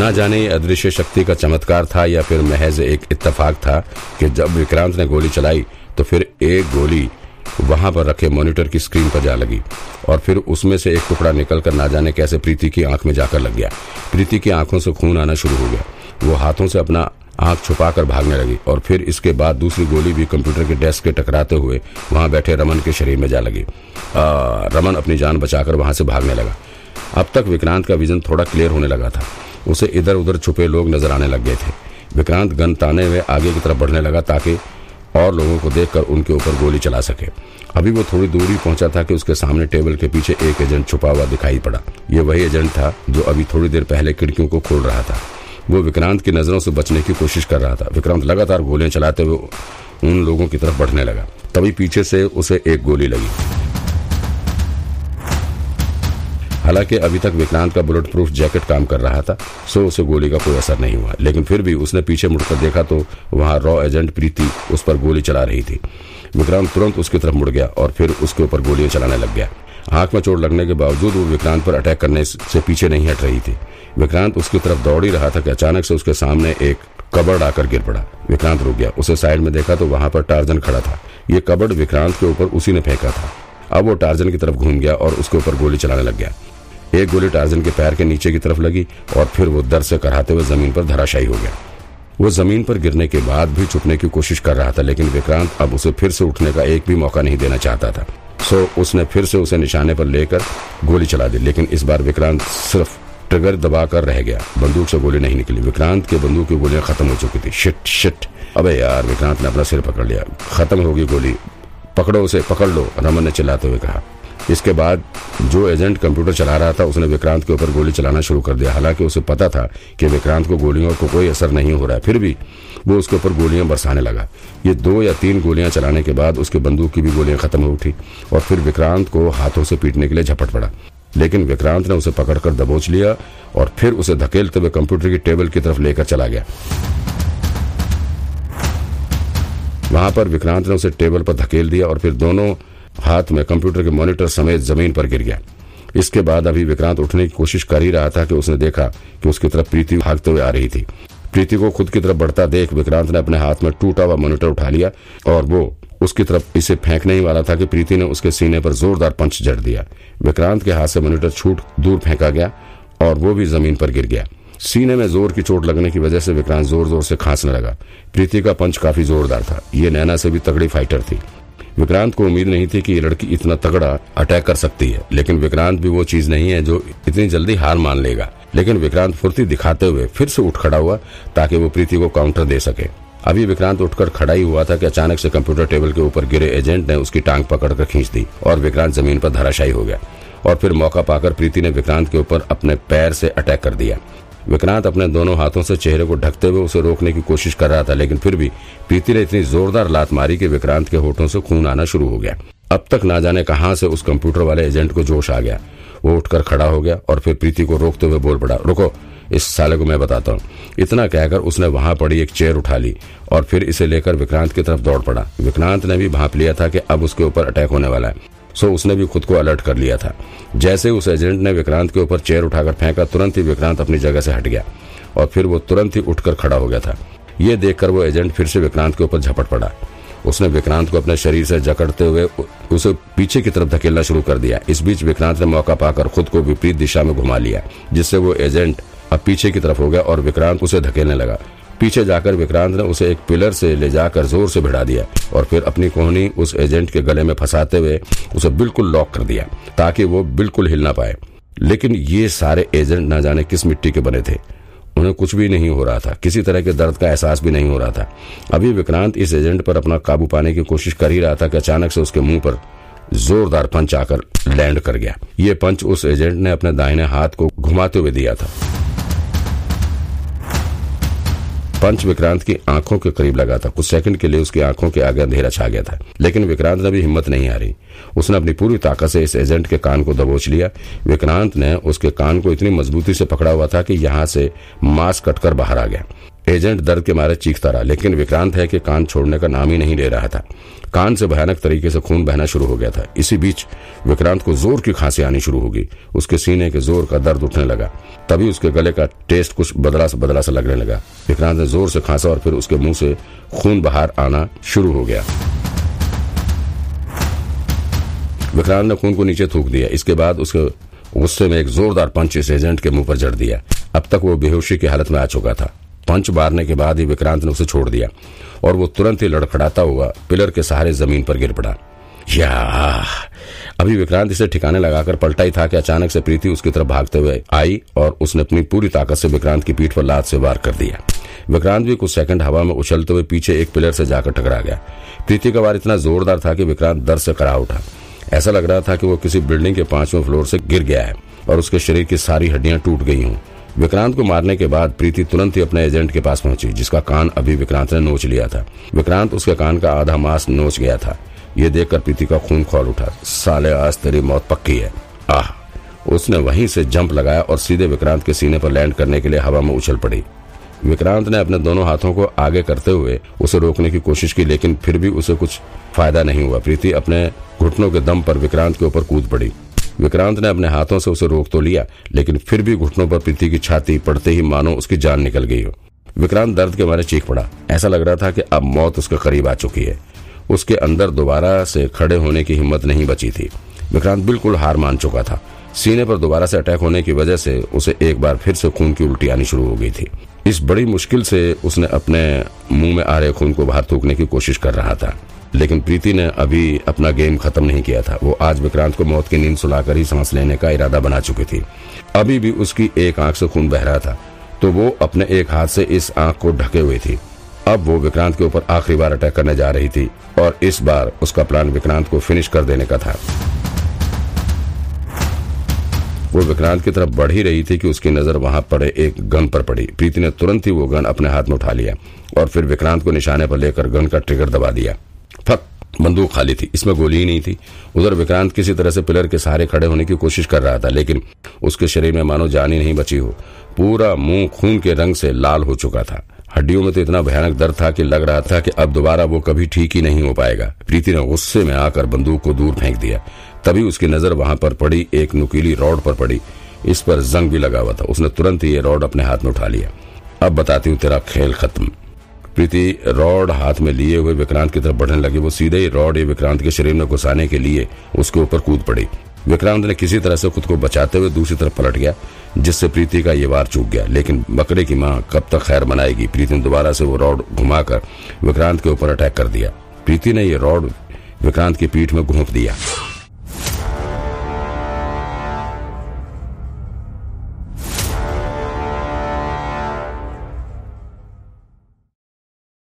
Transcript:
ना जाने ये अदृश्य शक्ति का चमत्कार था या फिर महज एक इत्तेफाक था कि जब विक्रांत ने गोली चलाई तो फिर एक गोली वहाँ पर रखे मॉनिटर की स्क्रीन पर जा लगी और फिर उसमें से एक टुकड़ा निकलकर ना जाने कैसे प्रीति की आँख में जाकर लग गया। प्रीति की आँखों से खून आना शुरू हो गया। वो हाथों से अपना आँख छुपाकर भागने लगी और फिर इसके बाद दूसरी गोली भी कंप्यूटर के डेस्क के टकराते हुए वहाँ बैठे रमन के शरीर में जा लगी। आ, रमन अपनी जान बचाकर वहाँ से भागने लगा। अब तक विक्रांत का विजन थोड़ा क्लियर होने लगा था। उसे इधर उधर छुपे लोग नज़र आने लग गए थे। विक्रांत गन ताने हुए आगे की तरफ़ बढ़ने लगा ताकि और लोगों को देखकर उनके ऊपर गोली चला सके। अभी वो थोड़ी दूरी पहुँचा था कि उसके सामने टेबल के पीछे एक एजेंट छुपा हुआ दिखाई पड़ा। ये वही एजेंट था जो अभी थोड़ी देर पहले खिड़कियों को खोल रहा था। वो विक्रांत की नज़रों से बचने की कोशिश कर रहा था। विक्रांत लगातार गोलियाँ चलाते हुए उन लोगों की तरफ़ बढ़ने लगा। तभी पीछे से उसे एक गोली लगी। हालाँकि अभी तक विक्रांत का बुलेट प्रूफ जैकेट काम कर रहा था, सो उसे गोली का कोई असर नहीं हुआ, लेकिन फिर भी उसने पीछे मुड़कर देखा तो वहाँ रॉ एजेंट प्रीति उस पर गोली चला रही थी। विक्रांत तुरंत उसकी तरफ़ मुड़ गया और फिर उसके ऊपर गोलियाँ चलाने लग गया। आँख में चोट लगने के बावजूद वो विक्रांत पर अटैक करने से पीछे नहीं हट रही थी। विक्रांत उसकी तरफ़ दौड़ ही रहा था कि अचानक से उसके सामने एक कबड़ आकर गिर पड़ा। विक्रांत रुक गया, उसे साइड में देखा तो वहाँ पर टार्जन खड़ा था। ये कबड़ विक्रांत के ऊपर उसी ने फेंका था। अब वो टार्जन की तरफ़ घूम गया और उसके ऊपर गोली चलाने लग गया। एक गोली टार्जन के पैर के नीचे की तरफ़ लगी और फिर वो दर से कराते हुए ज़मीन पर धराशायी हो गया। वो ज़मीन पर गिरने के बाद भी छुपने की कोशिश कर रहा था, लेकिन विक्रांत अब उसे फिर से उठने का एक भी मौका नहीं देना चाहता था। सो उसने फिर से उसे निशाने पर लेकर गोली चला दी, लेकिन इस बार विक्रांत सिर्फ़ ट्रिगर दबाकर रह गया। बंदूक से गोली नहीं निकली। विक्रांत के बंदूक की गोलियाँ खत्म हो चुकी थी। Shit shit. अबे यार, विक्रांत ने अपना सिर पकड़ लिया। खत्म होगी गोली। पकड़ो उसे, पकड़ लो, रमन ने चिल्लाते हुए कहा। इसके बाद जो एजेंट कंप्यूटर चला रहा था, उसने विक्रांत के ऊपर गोली चलाना शुरू कर दिया। हालाँकि उसे पता था कि विक्रांत को गोलियों को कोई असर नहीं हो रहा है, फिर भी वो उसके ऊपर गोलियाँ बरसाने लगा। ये दो या तीन गोलियाँ चलाने के बाद उसके बंदूक की भी गोलियाँ खत्म हो उठी और फिर विक्रांत को हाथों से पीटने के लिए झपट पड़ा। लेकिन विक्रांत ने उसे पकड़कर दबोच लिया और फिर उसे धकेलते हुए कंप्यूटर की टेबल की तरफ़ लेकर चला गया। वहाँ पर विक्रांत ने उसे टेबल पर धकेल दिया और फिर दोनों हाथ में कंप्यूटर के मॉनिटर समेत ज़मीन पर गिर गया। इसके बाद अभी विक्रांत उठने की कोशिश कर ही रहा था कि उसने देखा कि उसकी तरफ़ प्रीति भागते हुए आ रही थी। प्रीति को खुद की तरफ़ बढ़ता देख विक्रांत ने अपने हाथ में टूटा हुआ मॉनिटर उठा लिया और वो उसकी तरफ़ इसे फेंकने ही वाला था कि प्रीति ने उसके सीने पर जोरदार पंच जड़ दिया। विक्रांत के हाथ से मॉनिटर छूट दूर फेंका गया और वो भी ज़मीन पर गिर गया। सीने में ज़ोर की चोट लगने की वजह से विक्रांत ज़ोर ज़ोर से खांसने लगा। प्रीति का पंच काफ़ी जोरदार था। ये नैना से भी तगड़ी फाइटर थी। विक्रांत को उम्मीद नहीं थी कि ये लड़की इतना तगड़ा अटैक कर सकती है, लेकिन विक्रांत भी वो चीज़ नहीं है जो इतनी जल्दी हार मान लेगा। लेकिन विक्रांत फुर्ती दिखाते हुए फिर से उठ खड़ा हुआ ताकि वो प्रीति को काउंटर दे सके। अभी विक्रांत उठकर खड़ा ही हुआ था कि अचानक से कंप्यूटर टेबल के ऊपर गिरे एजेंट ने उसकी टांग पकड़कर खींच दी और विक्रांत ज़मीन पर धराशायी हो गया। और फिर मौका पाकर प्रीति ने विक्रांत के ऊपर अपने पैर से अटैक कर दिया। विक्रांत अपने दोनों हाथों से चेहरे को ढकते हुए उसे रोकने की कोशिश कर रहा था, लेकिन फिर भी प्रीति ने इतनी जोरदार लात मारी कि विक्रांत के होठों से खून आना शुरू हो गया। अब तक ना जाने कहाँ से उस कंप्यूटर वाले एजेंट को जोश आ गया। वो उठकर खड़ा हो गया और फिर प्रीति को रोकते हुए बोल पड़ा, रुको, इस साले को मैं बताता हूँ। इतना कहकर उसने वहाँ पड़ी एक चेयर उठा ली और फिर इसे लेकर विक्रांत की तरफ़ दौड़ पड़ा। विक्रांत ने भी भाप लिया था कि अब उसके ऊपर अटैक होने वाला है। सो उसने भी खुद को अलर्ट कर लिया था। जैसे उस एजेंट ने विक्रांत के ऊपर चेयर उठाकर फेंका, तुरंत ही विक्रांत अपनी जगह से हट गया और फिर वो तुरंत ही उठकर खड़ा हो गया था। ये देखकर वो एजेंट फिर से विक्रांत के ऊपर झपट पड़ा। उसने विक्रांत को अपने शरीर से जकड़ते हुए उसे पीछे की तरफ़ धकेलना शुरू कर दिया। इस बीच विक्रांत ने मौका पाकर खुद को विपरीत दिशा में घुमा लिया, जिससे वो एजेंट अब पीछे की तरफ़ हो गया और विक्रांत उसे धकेलने लगा। पीछे जाकर विक्रांत ने उसे एक पिलर से ले जाकर ज़ोर से भिड़ा दिया और फिर अपनी कोहनी उस एजेंट के गले में फंसाते हुए उसे बिल्कुल लॉक कर दिया, ताकि वो बिल्कुल हिल ना पाए। लेकिन ये सारे एजेंट ना जाने किस मिट्टी के बने थे। उन्हें कुछ भी नहीं हो रहा था, किसी तरह के दर्द का एहसास भी नहीं हो रहा था। अभी विक्रांत इस एजेंट पर अपना काबू पाने की कोशिश कर ही रहा था कि अचानक से उसके मुँह पर जोरदार पंच आकर लैंड कर गया। ये पंच उस एजेंट ने अपने दाहिने हाथ को घुमाते हुए दिया था। पंच विक्रांत की आँखों के करीब लगा था। कुछ सेकंड के लिए उसकी आँखों के आगे अंधेरा छा गया था। लेकिन विक्रांत ने भी हिम्मत नहीं आ रही। उसने अपनी पूरी ताकत से इस एजेंट के कान को दबोच लिया। विक्रांत ने उसके कान को इतनी मजबूती से पकड़ा हुआ था कि यहाँ से मांस कटकर बाहर आ गया। एजेंट दर्द के मारे चीखता रहा, लेकिन विक्रांत है कि कान छोड़ने का नाम ही नहीं ले रहा था। कान से भयानक तरीके से खून बहना शुरू हो गया था। इसी बीच विक्रांत को ज़ोर की खांसी आनी शुरू होगी। उसके सीने के ज़ोर का दर्द उठने लगा। तभी उसके गले का टेस्ट कुछ बदला से बदला सा लगने लगा। विक्रांत ने ज़ोर से खांसा और फिर उसके मुँह से खून बाहर आना शुरू हो गया। विक्रांत ने खून को नीचे थूक दिया। इसके बाद उसके गुस्से में एक जोरदार पंच इस एजेंट के मुँह पर जड़ दिया। अब तक वो बेहोशी की हालत में आ चुका था। पंच मारने के बाद ही विक्रांत ने उसे छोड़ दिया और वो तुरंत ही लड़खड़ाता हुआ पिलर के सहारे ज़मीन पर गिर पड़ा। या! अभी विक्रांत इसे ठिकाने लगाकर पलटा ही था कि अचानक से प्रीति उसकी तरफ़ भागते हुए आई और उसने अपनी पूरी ताकत से विक्रांत की पीठ पर लात से वार कर दिया। विक्रांत भी कुछ सेकंड हवा में उछलते हुए पीछे एक पिलर से जाकर टकरा गया। प्रीति का वार इतना जोरदार था कि विक्रांत दर से करा उठा। ऐसा लग रहा था कि वो किसी बिल्डिंग के पाँचवें फ्लोर से गिर गया है और उसके शरीर की सारी हड्डियाँ टूट गई हूँ। विक्रांत को मारने के बाद प्रीति तुरंत ही अपने एजेंट के पास पहुँची, जिसका कान अभी विक्रांत ने नोच लिया था। विक्रांत उसके कान का आधा मांस नोच गया था। ये देखकर प्रीति का खून खोल उठा। साले, आज तेरी मौत पक्की है। आह! उसने वहीं से जंप लगाया और सीधे विक्रांत के सीने पर लैंड करने के लिए हवा में उछल पड़ी। विक्रांत ने अपने दोनों हाथों को आगे करते हुए उसे रोकने की कोशिश की, लेकिन फिर भी उसे कुछ फ़ायदा नहीं हुआ। प्रीति अपने घुटनों के दम पर विक्रांत के ऊपर कूद पड़ी। विक्रांत ने अपने हाथों से उसे रोक तो लिया, लेकिन फिर भी घुटनों पर प्रीति की छाती पड़ते ही मानो उसकी जान निकल गई हो। विक्रांत दर्द के मारे चीख पड़ा। ऐसा लग रहा था कि अब मौत उसके करीब आ चुकी है। उसके अंदर दोबारा से खड़े होने की हिम्मत नहीं बची थी। विक्रांत बिल्कुल हार मान चुका था। सीने पर दोबारा से अटैक होने की वजह से उसे एक बार फिर से खून की उल्टी आनी शुरू हो गई थी। इस बड़ी मुश्किल से उसने अपने मुँह में आ रहे खून को बाहर थूकने की कोशिश कर रहा था। लेकिन प्रीति ने अभी अपना गेम खत्म नहीं किया था। वो आज विक्रांत को मौत की नींद सुलाकर ही सांस लेने का इरादा बना चुकी थी। अभी भी उसकी एक आँख से खून बह रहा था तो वो अपने एक हाथ से इस आँख को ढके हुए थी। अब वो विक्रांत के ऊपर आखिरी बार अटैक करने जा रही थी और इस बार उसका प्लान विक्रांत को फिनिश कर देने का था। वो विक्रांत की तरफ़ बढ़ ही रही थी कि उसकी नज़र वहाँ पड़े एक गन पर पड़ी। प्रीति ने तुरंत ही वो गन अपने हाथ में उठा लिया और फिर विक्रांत को निशाने पर लेकर गन का ट्रिगर दबा दिया। फक बंदूक खाली थी, इसमें गोली ही नहीं थी। उधर विक्रांत किसी तरह से पिलर के सहारे खड़े होने की कोशिश कर रहा था, लेकिन उसके शरीर में मानो जान ही नहीं बची हो। पूरा मुँह खून के रंग से लाल हो चुका था। हड्डियों में तो इतना भयानक दर्द था कि लग रहा था कि अब दोबारा वो कभी ठीक ही नहीं हो पाएगा। प्रीति ने गुस्से में आकर बंदूक को दूर फेंक दिया। तभी उसकी नज़र वहाँ पर पड़ी, एक नुकीली रॉड पर पड़ी। इस पर जंग भी लगा हुआ था। उसने तुरंत ये रॉड अपने हाथ में उठा लिया। अब बताती हूँ तेरा खेल खत्म। प्रीति, रॉड हाथ में लिए हुए विक्रांत की तरफ़ बढ़ने लगी। वो सीधे ही रॉड ये विक्रांत के शरीर में घुसाने के लिए उसके ऊपर कूद पड़ी। विक्रांत ने किसी तरह से खुद को बचाते हुए दूसरी तरफ़ पलट गया, जिससे प्रीति का ये वार चूक गया। लेकिन बकरे की माँ कब तक खैर बनाएगी प्रीति ने दोबारा से वो रॉड घुमाकर विक्रांत के ऊपर अटैक कर दिया। प्रीति ने ये रॉड विक्रांत की पीठ में घूप दिया।